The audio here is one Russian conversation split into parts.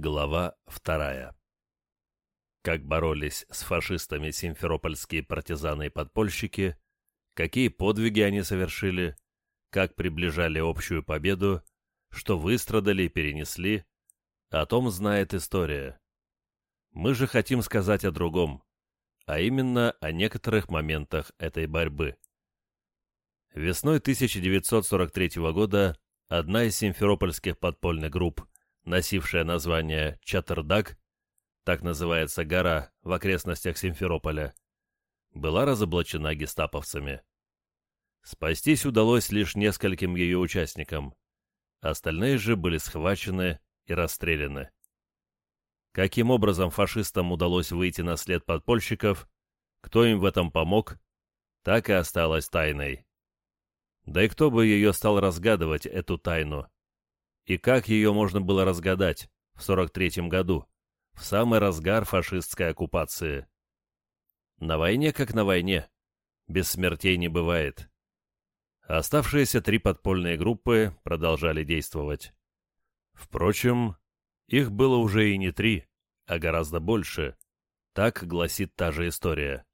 Глава вторая. Как боролись с фашистами симферопольские партизаны и подпольщики, какие подвиги они совершили, как приближали общую победу, что выстрадали и перенесли, о том знает история. Мы же хотим сказать о другом, а именно о некоторых моментах этой борьбы. Весной 1943 года одна из симферопольских подпольных групп носившая название Чаттердак, так называется гора в окрестностях Симферополя, была разоблачена гестаповцами. Спастись удалось лишь нескольким ее участникам, остальные же были схвачены и расстреляны. Каким образом фашистам удалось выйти на след подпольщиков, кто им в этом помог, так и осталось тайной. Да и кто бы ее стал разгадывать, эту тайну? И как ее можно было разгадать в 43-м году, в самый разгар фашистской оккупации? На войне как на войне. Без смертей не бывает. Оставшиеся три подпольные группы продолжали действовать. Впрочем, их было уже и не три, а гораздо больше. Так гласит та же история.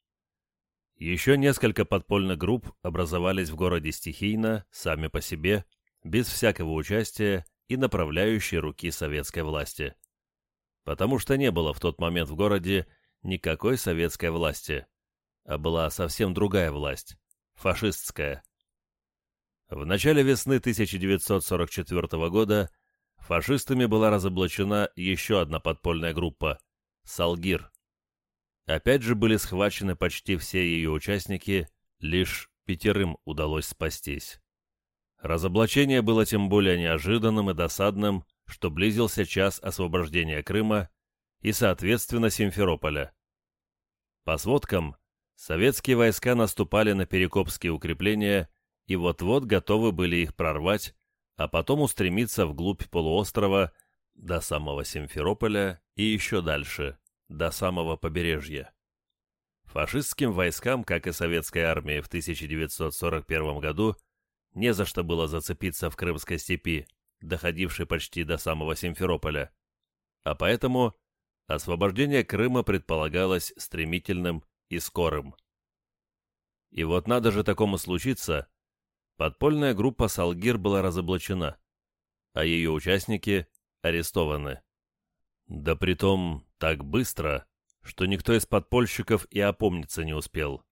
Еще несколько подпольных групп образовались в городе стихийно, сами по себе, без всякого участия и направляющей руки советской власти. Потому что не было в тот момент в городе никакой советской власти, а была совсем другая власть – фашистская. В начале весны 1944 года фашистами была разоблачена еще одна подпольная группа – «Салгир». Опять же были схвачены почти все ее участники, лишь пятерым удалось спастись. Разоблачение было тем более неожиданным и досадным, что близился час освобождения Крыма и, соответственно, Симферополя. По сводкам, советские войска наступали на Перекопские укрепления и вот-вот готовы были их прорвать, а потом устремиться вглубь полуострова до самого Симферополя и еще дальше, до самого побережья. Фашистским войскам, как и советской армии в 1941 году, не за что было зацепиться в Крымской степи, доходившей почти до самого Симферополя. А поэтому освобождение Крыма предполагалось стремительным и скорым. И вот надо же такому случиться, подпольная группа «Салгир» была разоблачена, а ее участники арестованы. Да притом так быстро, что никто из подпольщиков и опомниться не успел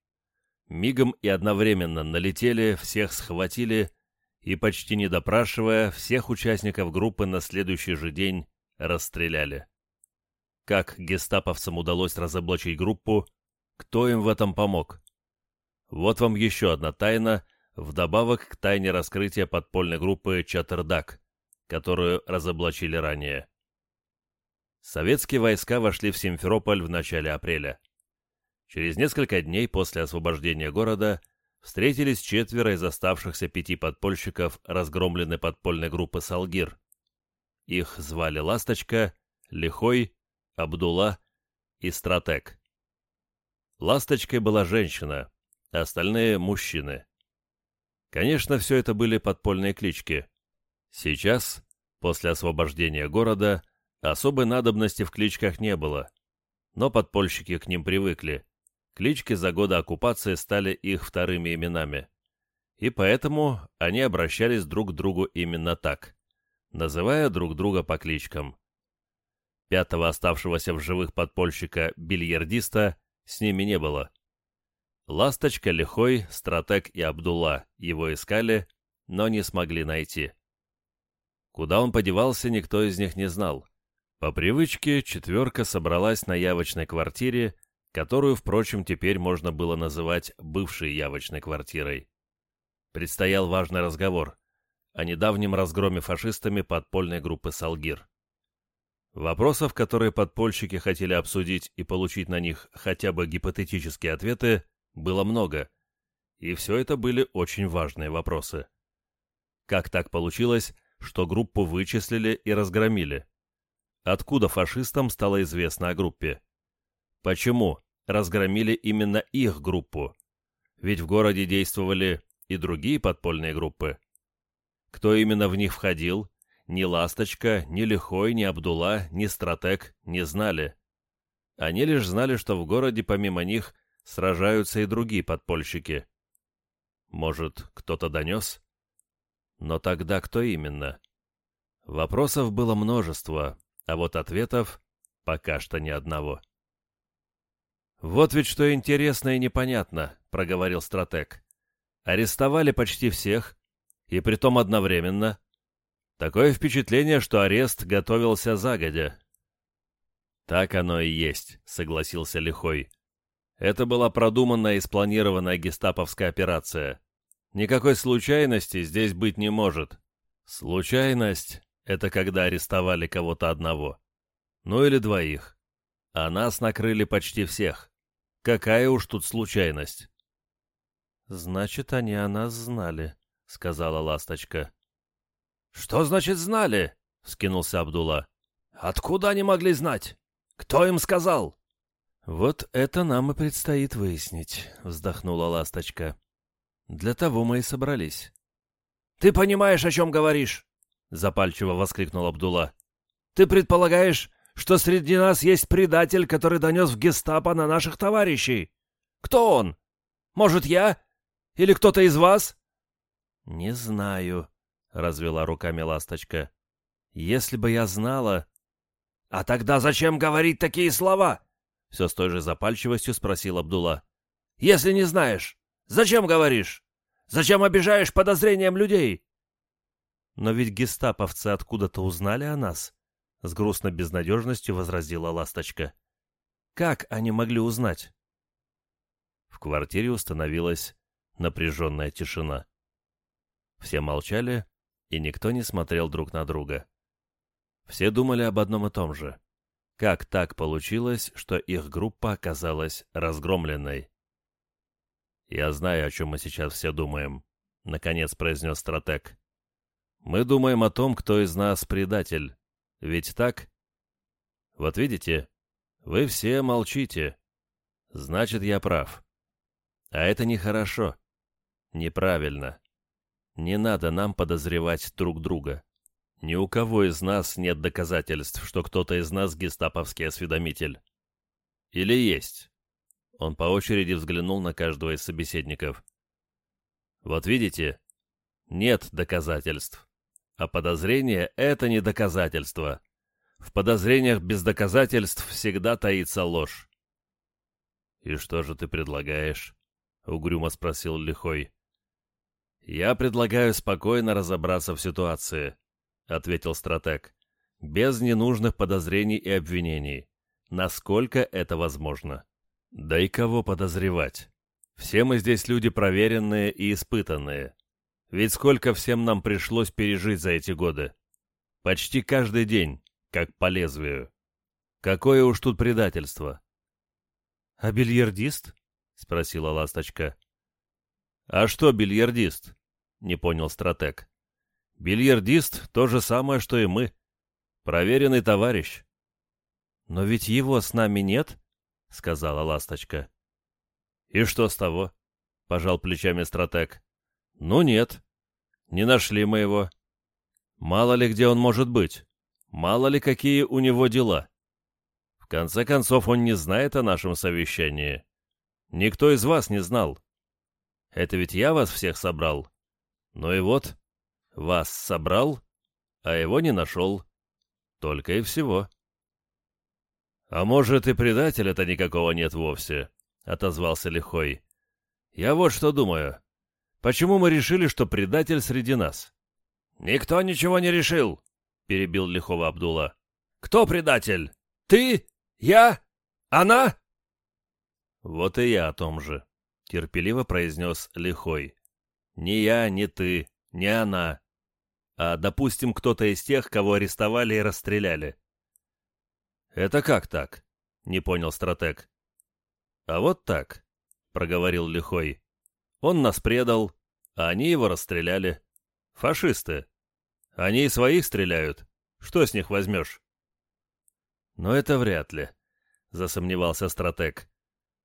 мигом и одновременно налетели, всех схватили и, почти не допрашивая, всех участников группы на следующий же день расстреляли. Как гестаповцам удалось разоблачить группу, кто им в этом помог? Вот вам еще одна тайна, вдобавок к тайне раскрытия подпольной группы «Чаттердак», которую разоблачили ранее. Советские войска вошли в Симферополь в начале апреля. Через несколько дней после освобождения города встретились четверо из оставшихся пяти подпольщиков разгромленной подпольной группы «Салгир». Их звали Ласточка, Лихой, Абдулла и Стратег. Ласточкой была женщина, остальные – мужчины. Конечно, все это были подпольные клички. Сейчас, после освобождения города, особой надобности в кличках не было, но подпольщики к ним привыкли – Клички за годы оккупации стали их вторыми именами. И поэтому они обращались друг к другу именно так, называя друг друга по кличкам. Пятого оставшегося в живых подпольщика, бильярдиста, с ними не было. Ласточка, Лихой, Стратег и Абдулла его искали, но не смогли найти. Куда он подевался, никто из них не знал. По привычке четверка собралась на явочной квартире которую, впрочем, теперь можно было называть бывшей явочной квартирой. Предстоял важный разговор о недавнем разгроме фашистами подпольной группы «Салгир». Вопросов, которые подпольщики хотели обсудить и получить на них хотя бы гипотетические ответы, было много, и все это были очень важные вопросы. Как так получилось, что группу вычислили и разгромили? Откуда фашистам стало известно о группе? Почему разгромили именно их группу? Ведь в городе действовали и другие подпольные группы. Кто именно в них входил ни Ласточка, ни Лихой, ни Абдула, ни Стратег не знали. Они лишь знали, что в городе помимо них сражаются и другие подпольщики. Может, кто-то донес? Но тогда кто именно? Вопросов было множество, а вот ответов пока что ни одного. «Вот ведь что интересно и непонятно», — проговорил стратег. «Арестовали почти всех, и притом одновременно. Такое впечатление, что арест готовился загодя». «Так оно и есть», — согласился Лихой. «Это была продуманная и спланированная гестаповская операция. Никакой случайности здесь быть не может. Случайность — это когда арестовали кого-то одного. Ну или двоих. А нас накрыли почти всех. Какая уж тут случайность. «Значит, они о нас знали», — сказала Ласточка. «Что значит знали?» — скинулся Абдулла. «Откуда они могли знать? Кто им сказал?» «Вот это нам и предстоит выяснить», — вздохнула Ласточка. «Для того мы и собрались». «Ты понимаешь, о чем говоришь?» — запальчиво воскликнул Абдулла. «Ты предполагаешь, что среди нас есть предатель, который донес в гестапо на наших товарищей. Кто он? Может, я? Или кто-то из вас?» «Не знаю», — развела руками ласточка. «Если бы я знала...» «А тогда зачем говорить такие слова?» Все с той же запальчивостью спросил Абдулла. «Если не знаешь, зачем говоришь? Зачем обижаешь подозрением людей?» «Но ведь гестаповцы откуда-то узнали о нас», — с грустной безнадежностью возразила Ласточка. «Как они могли узнать?» В квартире установилась напряженная тишина. Все молчали, и никто не смотрел друг на друга. Все думали об одном и том же. Как так получилось, что их группа оказалась разгромленной? «Я знаю, о чем мы сейчас все думаем», — наконец произнес стратег. «Мы думаем о том, кто из нас предатель, ведь так? Вот видите, вы все молчите. Значит, я прав. А это нехорошо. Неправильно. Не надо нам подозревать друг друга. Ни у кого из нас нет доказательств, что кто-то из нас гестаповский осведомитель. Или есть? Он по очереди взглянул на каждого из собеседников. Вот видите, нет доказательств. А подозрение — это не доказательство. В подозрениях без доказательств всегда таится ложь. «И что же ты предлагаешь?» — угрюмо спросил Лихой. «Я предлагаю спокойно разобраться в ситуации», — ответил стратег, «без ненужных подозрений и обвинений, насколько это возможно. Да и кого подозревать? Все мы здесь люди проверенные и испытанные. Ведь сколько всем нам пришлось пережить за эти годы. Почти каждый день, как по лезвию. Какое уж тут предательство. — А бильярдист? — спросила ласточка. — А что бильярдист? — не понял стратег. — Бильярдист — то же самое, что и мы. Проверенный товарищ. — Но ведь его с нами нет, — сказала ласточка. — И что с того? — пожал плечами стратег. «Ну нет. Не нашли мы его. Мало ли где он может быть. Мало ли какие у него дела. В конце концов, он не знает о нашем совещании. Никто из вас не знал. Это ведь я вас всех собрал. Ну и вот, вас собрал, а его не нашел. Только и всего». «А может, и предателя-то никакого нет вовсе», — отозвался Лихой. «Я вот что думаю. Почему мы решили, что предатель среди нас?» «Никто ничего не решил», — перебил лихого Абдулла. «Кто предатель? Ты? Я? Она?» «Вот и я о том же», — терпеливо произнес лихой. «Ни я, ни ты, ни она. А, допустим, кто-то из тех, кого арестовали и расстреляли». «Это как так?» — не понял стратег. «А вот так», — проговорил лихой. Он нас предал, а они его расстреляли. Фашисты. Они и своих стреляют. Что с них возьмешь? Но это вряд ли, засомневался стратег.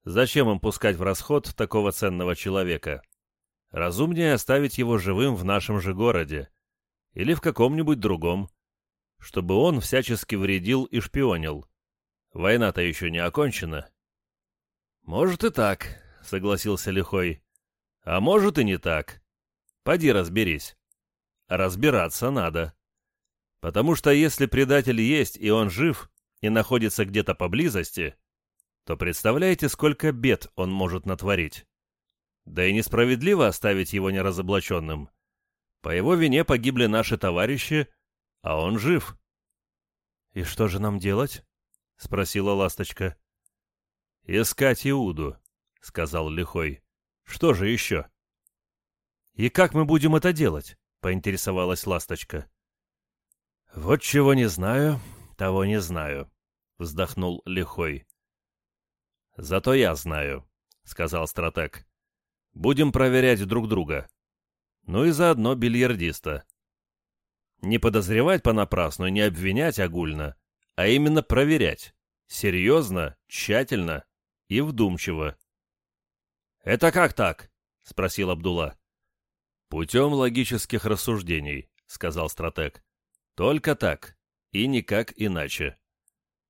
Зачем им пускать в расход такого ценного человека? Разумнее оставить его живым в нашем же городе. или в каком-нибудь другом, чтобы он всячески вредил и шпионил. Война-то еще не окончена. Может и так, согласился Лихой. А может и не так. Поди разберись. Разбираться надо. Потому что если предатель есть и он жив, и находится где-то поблизости, то представляете, сколько бед он может натворить. Да и несправедливо оставить его неразоблаченным. По его вине погибли наши товарищи, а он жив. «И что же нам делать?» — спросила ласточка. «Искать Иуду», — сказал Лихой. «Что же еще?» «И как мы будем это делать?» — поинтересовалась ласточка. «Вот чего не знаю, того не знаю», — вздохнул Лихой. «Зато я знаю», — сказал стратег. «Будем проверять друг друга. Ну и заодно бильярдиста. Не подозревать понапрасну, не обвинять огульно, а именно проверять. Серьезно, тщательно и вдумчиво». «Это как так?» — спросил Абдулла. «Путем логических рассуждений», — сказал стратег. «Только так, и никак иначе»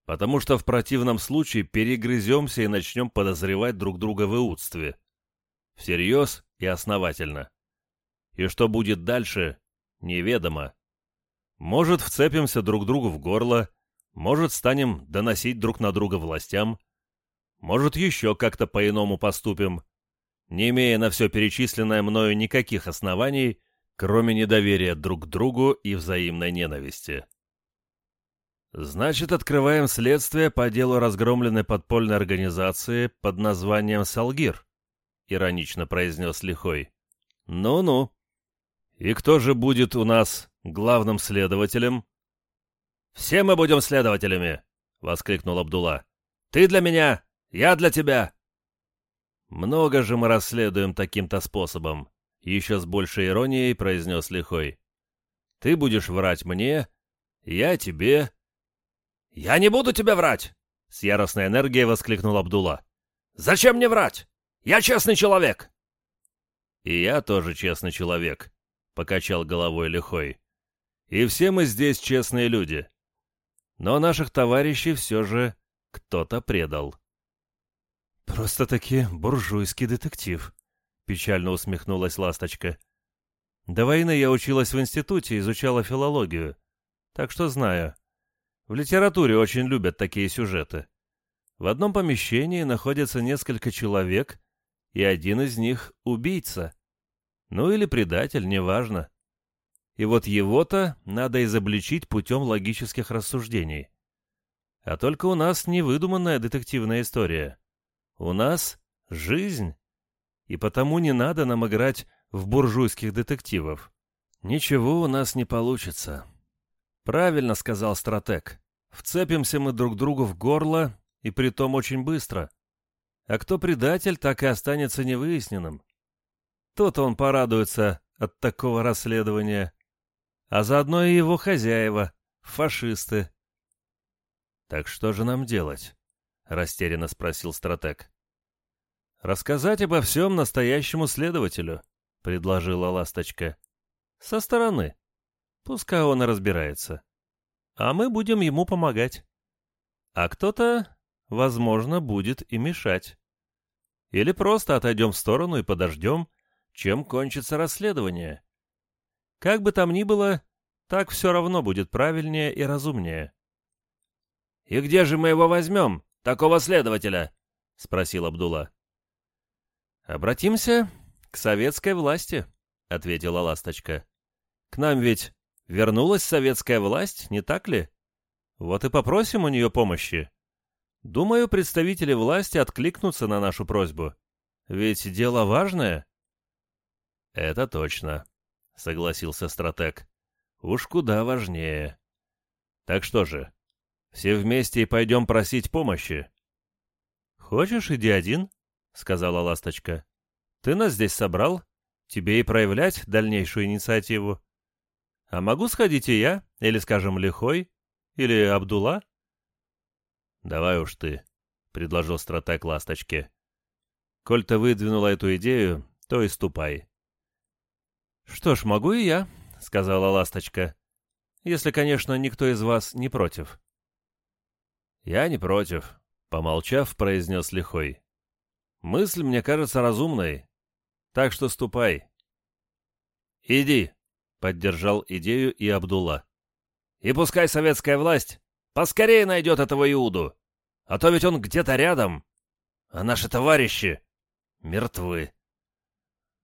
потому что в противном случае перегрыземся и начнем подозревать друг друга в иудстве. Всерьез и основательно. И что будет дальше, неведомо. Может, вцепимся друг другу в горло, может, станем доносить друг на друга властям, может, еще как-то по-иному поступим, не имея на все перечисленное мною никаких оснований, кроме недоверия друг к другу и взаимной ненависти. Значит, открываем следствие по делу разгромленной подпольной организации под названием «Салгир», — иронично произнес Лихой. Ну-ну. И кто же будет у нас главным следователем? Все мы будем следователями, — воскликнул Абдулла. Ты для меня, я для тебя. Много же мы расследуем таким-то способом, — еще с большей иронией произнес Лихой. Ты будешь врать мне, я тебе, «Я не буду тебе врать!» — с яростной энергией воскликнул Абдулла. «Зачем мне врать? Я честный человек!» «И я тоже честный человек», — покачал головой лихой. «И все мы здесь честные люди. Но наших товарищей все же кто-то предал». «Просто-таки буржуйский детектив», — печально усмехнулась Ласточка. «До войны я училась в институте, изучала филологию, так что знаю. В литературе очень любят такие сюжеты. В одном помещении находится несколько человек, и один из них — убийца. Ну или предатель, неважно. И вот его-то надо изобличить путем логических рассуждений. А только у нас не выдуманная детективная история. У нас жизнь. И потому не надо нам играть в буржуйских детективов. Ничего у нас не получится. Правильно сказал стратег. Вцепимся мы друг другу в горло, и притом очень быстро. А кто предатель, так и останется невыясненным. Тот он порадуется от такого расследования. А заодно и его хозяева, фашисты. «Так что же нам делать?» — растерянно спросил стратег. «Рассказать обо всем настоящему следователю», — предложила Ласточка. «Со стороны. Пускай он разбирается. А мы будем ему помогать. А кто-то, возможно, будет и мешать. Или просто отойдем в сторону и подождем, чем кончится расследование. Как бы там ни было, так все равно будет правильнее и разумнее. «И где же мы его возьмем, такого следователя?» — спросил Абдулла. «Обратимся к советской власти», — ответила Ласточка. «К нам ведь вернулась советская власть, не так ли? Вот и попросим у нее помощи. Думаю, представители власти откликнутся на нашу просьбу. Ведь дело важное». «Это точно», — согласился стратег. «Уж куда важнее. Так что же, все вместе и пойдем просить помощи?» «Хочешь, иди один», — сказала ласточка. «Ты нас здесь собрал, тебе и проявлять дальнейшую инициативу. А могу сходить и я, или, скажем, Лихой, или Абдула?» «Давай уж ты», — предложил стратег ласточке. «Коль ты выдвинула эту идею, то и ступай». «Что ж, могу и я», —— сказала ласточка. «Если, конечно, никто из вас не против». «Я не против», — помолчав, произнес Лихой. «Мысль мне кажется разумной, так что ступай». «Иди», — поддержал идею и Абдулла. «И пускай советская власть поскорее найдет этого Иуду, а то ведь он где-то рядом, а наши товарищи мертвы».